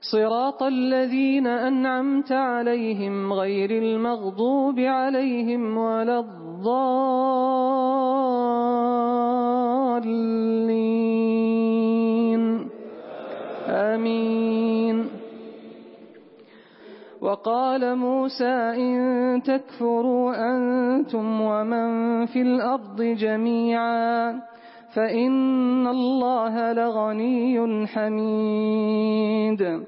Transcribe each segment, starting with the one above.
صراط الذين أنعمت عليهم غير المغضوب عليهم ولا الضالين. آمين. وقال موسى إن تكفروا أنتم ومن في الأرض جميعا فإن الله لغني حميد.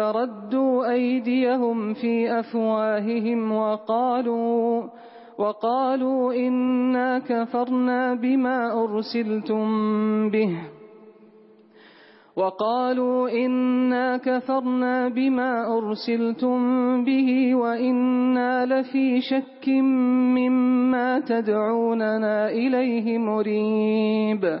فردوا أيديهم في أفواههم وقالوا وقالوا إنا كفرنا بما أرسلتم به. وقالوا إنا كفرنا بما أرسلتم به وإنا لفي شك مما تدعوننا إليه مريب.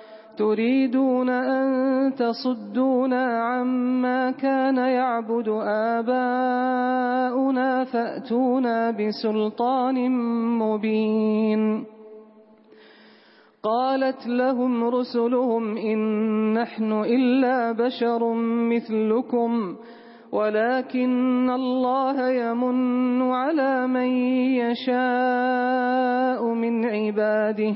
تريدون أن تصدونا عما كان يعبد آباؤنا فأتونا بسلطان مبين. قالت لهم رسلهم إن نحن إلا بشر مثلكم ولكن الله يمن على من يشاء من عباده.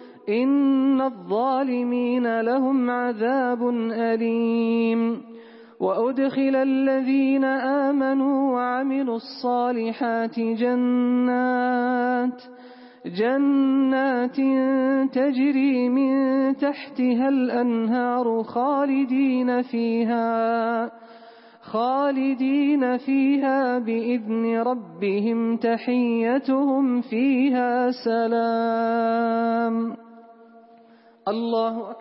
إن الظالمين لهم عذاب أليم وأدخل الذين آمنوا وعملوا الصالحات جنات جنات تجري من تحتها الأنهار خالدين فيها خالدين فيها بإذن ربهم تحيتهم فيها سلام اللہ